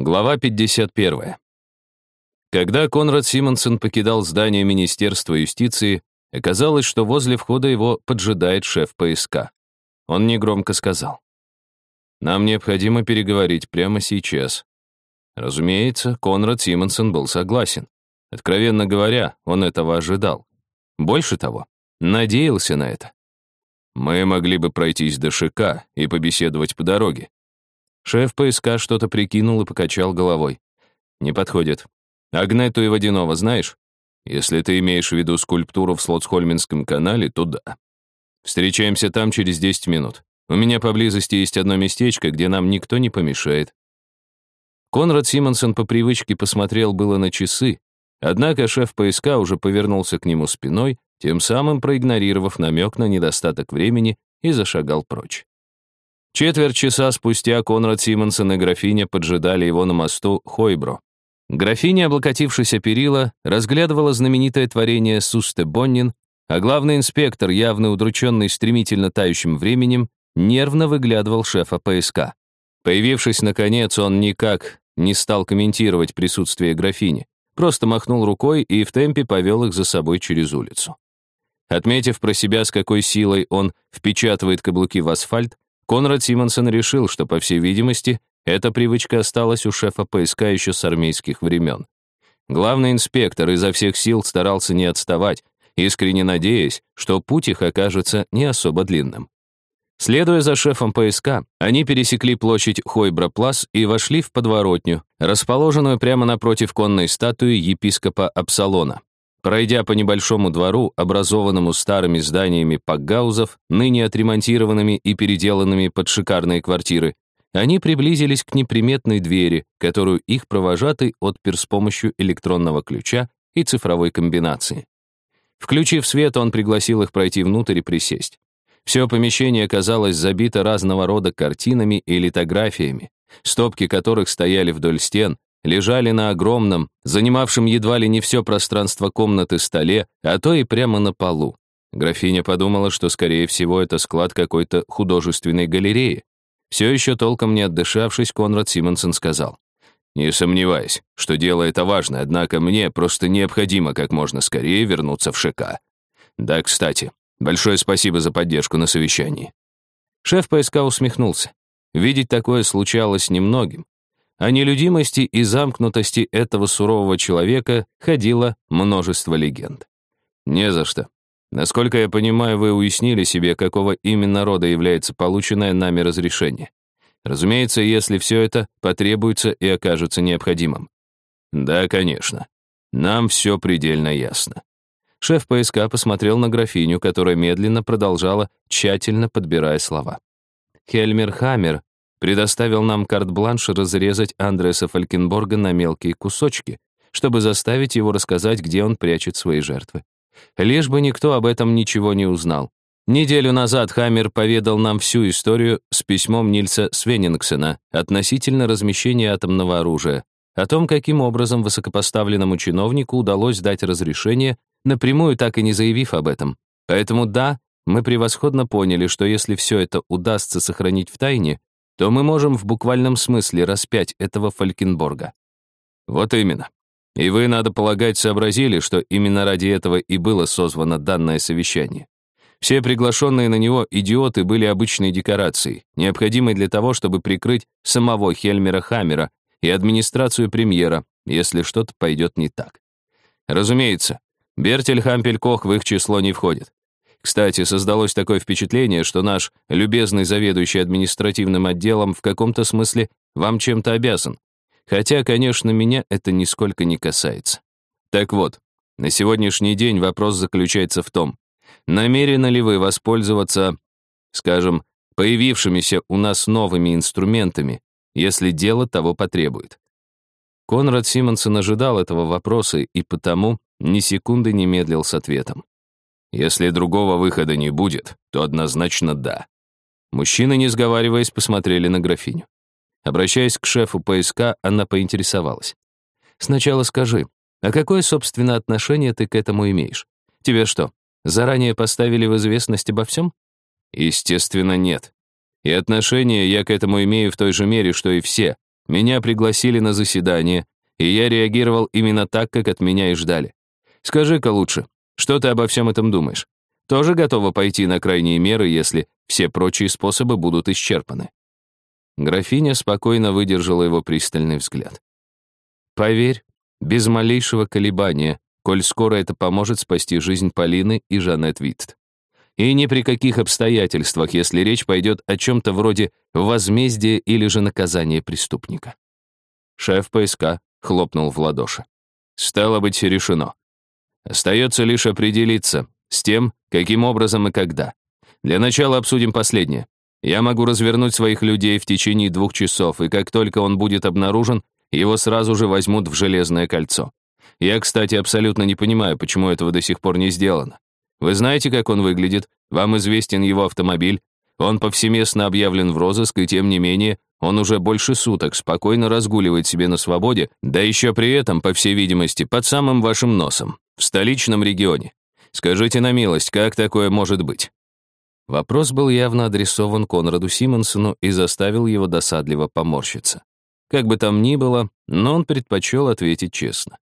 Глава 51. Когда Конрад Симонсон покидал здание Министерства юстиции, оказалось, что возле входа его поджидает шеф ПСК. Он негромко сказал. «Нам необходимо переговорить прямо сейчас». Разумеется, Конрад Симонсон был согласен. Откровенно говоря, он этого ожидал. Больше того, надеялся на это. Мы могли бы пройтись до ШК и побеседовать по дороге. Шеф ПСК что-то прикинул и покачал головой. «Не подходит. Агнету и Водянова знаешь? Если ты имеешь в виду скульптуру в Слотсхольминском канале, то да. Встречаемся там через 10 минут. У меня поблизости есть одно местечко, где нам никто не помешает». Конрад Симонсон по привычке посмотрел было на часы, однако шеф ПСК уже повернулся к нему спиной, тем самым проигнорировав намек на недостаток времени, и зашагал прочь. Четверть часа спустя Конрад Симонсон и графиня поджидали его на мосту Хойбро. Графиня, облокотившись о перила, разглядывала знаменитое творение Сусте Боннин, а главный инспектор, явно удрученный стремительно тающим временем, нервно выглядывал шефа ПСК. Появившись наконец, он никак не стал комментировать присутствие графини, просто махнул рукой и в темпе повел их за собой через улицу. Отметив про себя, с какой силой он впечатывает каблуки в асфальт, Конрад Симонсон решил, что, по всей видимости, эта привычка осталась у шефа ПСК еще с армейских времен. Главный инспектор изо всех сил старался не отставать, искренне надеясь, что путь их окажется не особо длинным. Следуя за шефом ПСК, они пересекли площадь Хойбра-Плас и вошли в подворотню, расположенную прямо напротив конной статуи епископа Апсалона. Пройдя по небольшому двору, образованному старыми зданиями пакгаузов, ныне отремонтированными и переделанными под шикарные квартиры, они приблизились к неприметной двери, которую их провожатый отпер с помощью электронного ключа и цифровой комбинации. Включив свет, он пригласил их пройти внутрь и присесть. Все помещение оказалось забито разного рода картинами и литографиями, стопки которых стояли вдоль стен, лежали на огромном, занимавшем едва ли не все пространство комнаты столе, а то и прямо на полу. Графиня подумала, что, скорее всего, это склад какой-то художественной галереи. Все еще толком не отдышавшись, Конрад Симонсон сказал. «Не сомневаюсь, что дело это важное, однако мне просто необходимо как можно скорее вернуться в ШК. Да, кстати, большое спасибо за поддержку на совещании». Шеф ПСК усмехнулся. Видеть такое случалось немногим. О нелюдимости и замкнутости этого сурового человека ходило множество легенд. Не за что. Насколько я понимаю, вы уяснили себе, какого именно рода является полученное нами разрешение. Разумеется, если все это потребуется и окажется необходимым. Да, конечно. Нам все предельно ясно. Шеф ПСК посмотрел на графиню, которая медленно продолжала, тщательно подбирая слова. Хельмер Хаммер предоставил нам карт-бланш разрезать Андреса Фалькенборга на мелкие кусочки, чтобы заставить его рассказать, где он прячет свои жертвы. Лишь бы никто об этом ничего не узнал. Неделю назад Хаммер поведал нам всю историю с письмом Нильса Свеннингсена относительно размещения атомного оружия, о том, каким образом высокопоставленному чиновнику удалось дать разрешение, напрямую так и не заявив об этом. Поэтому да, мы превосходно поняли, что если все это удастся сохранить в тайне, то мы можем в буквальном смысле распять этого Фалькенборга. Вот именно. И вы, надо полагать, сообразили, что именно ради этого и было созвано данное совещание. Все приглашенные на него идиоты были обычной декорацией, необходимой для того, чтобы прикрыть самого Хельмера Хаммера и администрацию премьера, если что-то пойдет не так. Разумеется, Бертель Хампель-Кох в их число не входит. Кстати, создалось такое впечатление, что наш любезный заведующий административным отделом в каком-то смысле вам чем-то обязан. Хотя, конечно, меня это нисколько не касается. Так вот, на сегодняшний день вопрос заключается в том, намерены ли вы воспользоваться, скажем, появившимися у нас новыми инструментами, если дело того потребует. Конрад Симонсон ожидал этого вопроса и потому ни секунды не медлил с ответом. Если другого выхода не будет, то однозначно да. Мужчины, не сговариваясь, посмотрели на графиню. Обращаясь к шефу ПСК, она поинтересовалась. «Сначала скажи, а какое, собственно, отношение ты к этому имеешь? Тебе что, заранее поставили в известность обо всем?» «Естественно, нет. И отношение я к этому имею в той же мере, что и все, Меня пригласили на заседание, и я реагировал именно так, как от меня и ждали. Скажи-ка лучше, что ты обо всем этом думаешь? Тоже готова пойти на крайние меры, если все прочие способы будут исчерпаны?» Графиня спокойно выдержала его пристальный взгляд. «Поверь, без малейшего колебания, коль скоро это поможет спасти жизнь Полины и Жанет Витт. И ни при каких обстоятельствах, если речь пойдет о чем-то вроде возмездия или же наказания преступника». Шеф ПСК хлопнул в ладоши. «Стало быть, решено. Остается лишь определиться с тем, каким образом и когда. Для начала обсудим последнее. Я могу развернуть своих людей в течение двух часов, и как только он будет обнаружен, его сразу же возьмут в железное кольцо. Я, кстати, абсолютно не понимаю, почему этого до сих пор не сделано. Вы знаете, как он выглядит? Вам известен его автомобиль? Он повсеместно объявлен в розыск, и тем не менее, он уже больше суток спокойно разгуливает себе на свободе, да еще при этом, по всей видимости, под самым вашим носом, в столичном регионе. Скажите на милость, как такое может быть? Вопрос был явно адресован Конраду Симонсону и заставил его досадливо поморщиться. Как бы там ни было, но он предпочел ответить честно.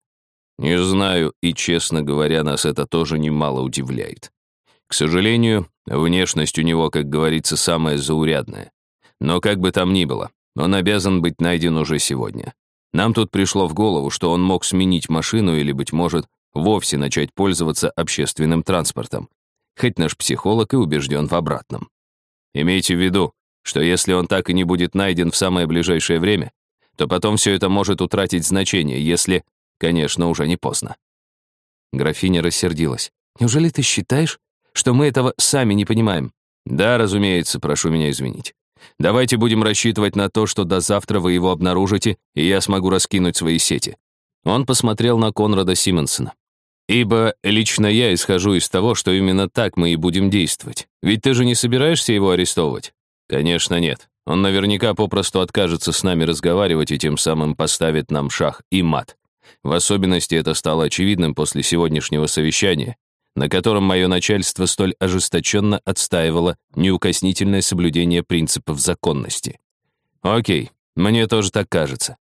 Не знаю, и, честно говоря, нас это тоже немало удивляет. К сожалению, внешность у него, как говорится, самая заурядная. Но как бы там ни было, он обязан быть найден уже сегодня. Нам тут пришло в голову, что он мог сменить машину или, быть может, вовсе начать пользоваться общественным транспортом хоть наш психолог и убежден в обратном. Имейте в виду, что если он так и не будет найден в самое ближайшее время, то потом все это может утратить значение, если, конечно, уже не поздно. Графиня рассердилась. «Неужели ты считаешь, что мы этого сами не понимаем?» «Да, разумеется, прошу меня извинить. Давайте будем рассчитывать на то, что до завтра вы его обнаружите, и я смогу раскинуть свои сети». Он посмотрел на Конрада Симонсона. Ибо лично я исхожу из того, что именно так мы и будем действовать. Ведь ты же не собираешься его арестовывать? Конечно, нет. Он наверняка попросту откажется с нами разговаривать и тем самым поставит нам шах и мат. В особенности это стало очевидным после сегодняшнего совещания, на котором мое начальство столь ожесточенно отстаивало неукоснительное соблюдение принципов законности. Окей, мне тоже так кажется.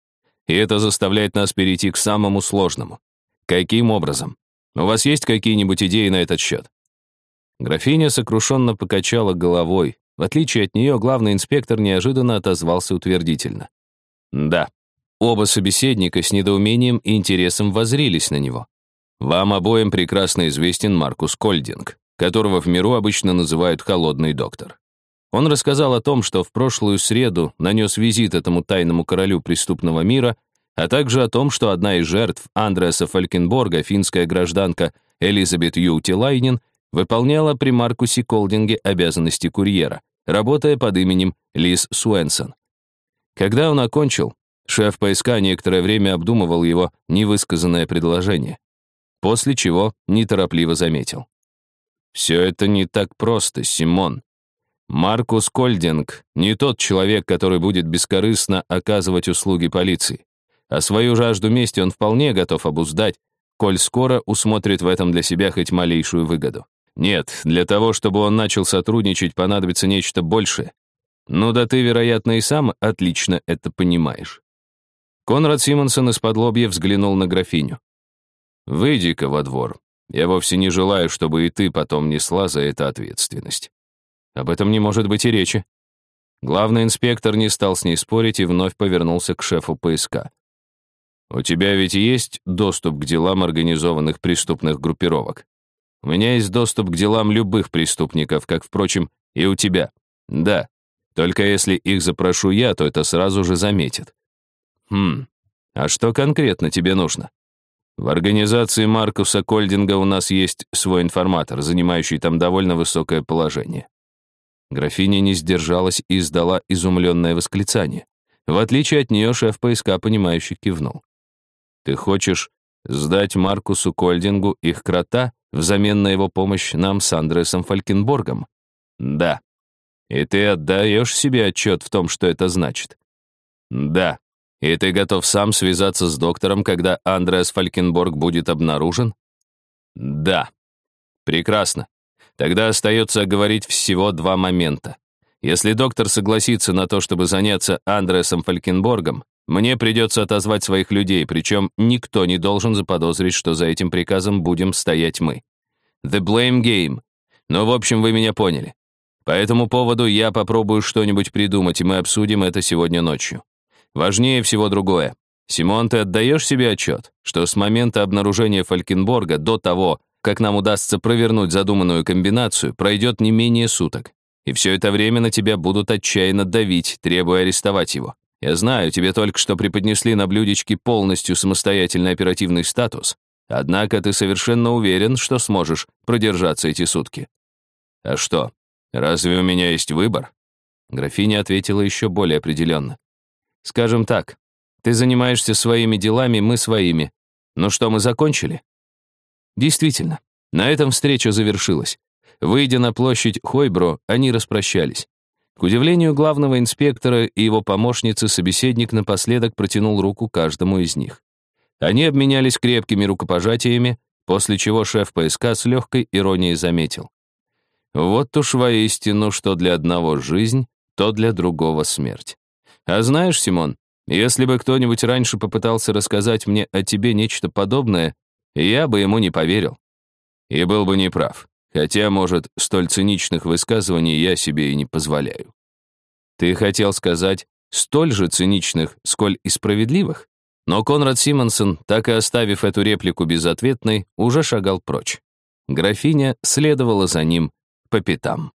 И это заставляет нас перейти к самому сложному. Каким образом? У вас есть какие-нибудь идеи на этот счет?» Графиня сокрушенно покачала головой. В отличие от нее, главный инспектор неожиданно отозвался утвердительно. «Да». Оба собеседника с недоумением и интересом возрились на него. «Вам обоим прекрасно известен Маркус Кольдинг, которого в миру обычно называют «холодный доктор». Он рассказал о том, что в прошлую среду нанес визит этому тайному королю преступного мира а также о том, что одна из жертв Андреаса Фалькенборга, финская гражданка Элизабет Юутилайнен, выполняла при Маркусе Колдинге обязанности курьера, работая под именем Лиз Суэнсон. Когда он окончил, шеф поиска некоторое время обдумывал его невысказанное предложение, после чего неторопливо заметил. «Все это не так просто, Симон. Маркус Кольдинг не тот человек, который будет бескорыстно оказывать услуги полиции а свою жажду мести он вполне готов обуздать, коль скоро усмотрит в этом для себя хоть малейшую выгоду. Нет, для того, чтобы он начал сотрудничать, понадобится нечто большее. Ну да ты, вероятно, и сам отлично это понимаешь. Конрад Симонсон из-под лобья взглянул на графиню. «Выйди-ка во двор. Я вовсе не желаю, чтобы и ты потом несла за это ответственность. Об этом не может быть и речи». Главный инспектор не стал с ней спорить и вновь повернулся к шефу ПСК. У тебя ведь есть доступ к делам организованных преступных группировок? У меня есть доступ к делам любых преступников, как, впрочем, и у тебя. Да. Только если их запрошу я, то это сразу же заметят. Хм. А что конкретно тебе нужно? В организации Маркуса Кольдинга у нас есть свой информатор, занимающий там довольно высокое положение. Графиня не сдержалась и издала изумленное восклицание. В отличие от нее, шеф поиска, понимающий, кивнул. Ты хочешь сдать Маркусу Кольдингу их крота взамен на его помощь нам с Андресом Фалькенборгом? Да. И ты отдаешь себе отчет в том, что это значит? Да. И ты готов сам связаться с доктором, когда Андреас Фалькенборг будет обнаружен? Да. Прекрасно. Тогда остается оговорить всего два момента. Если доктор согласится на то, чтобы заняться Андреасом Фалькенборгом, Мне придется отозвать своих людей, причем никто не должен заподозрить, что за этим приказом будем стоять мы. The blame game. Ну, в общем, вы меня поняли. По этому поводу я попробую что-нибудь придумать, и мы обсудим это сегодня ночью. Важнее всего другое. Симон, ты отдаешь себе отчет, что с момента обнаружения Фалькенборга до того, как нам удастся провернуть задуманную комбинацию, пройдет не менее суток. И все это время на тебя будут отчаянно давить, требуя арестовать его. Я знаю, тебе только что преподнесли на блюдечке полностью самостоятельный оперативный статус, однако ты совершенно уверен, что сможешь продержаться эти сутки. А что, разве у меня есть выбор? Графиня ответила еще более определенно. Скажем так, ты занимаешься своими делами, мы своими. Ну что, мы закончили? Действительно, на этом встреча завершилась. Выйдя на площадь Хойбро, они распрощались. К удивлению главного инспектора и его помощницы, собеседник напоследок протянул руку каждому из них. Они обменялись крепкими рукопожатиями, после чего шеф ПСК с легкой иронией заметил. «Вот уж воистину, что для одного жизнь, то для другого смерть. А знаешь, Симон, если бы кто-нибудь раньше попытался рассказать мне о тебе нечто подобное, я бы ему не поверил. И был бы неправ. Хотя, может, столь циничных высказываний я себе и не позволяю. Ты хотел сказать, столь же циничных, сколь и справедливых? Но Конрад Симонсон, так и оставив эту реплику безответной, уже шагал прочь. Графиня следовала за ним по пятам.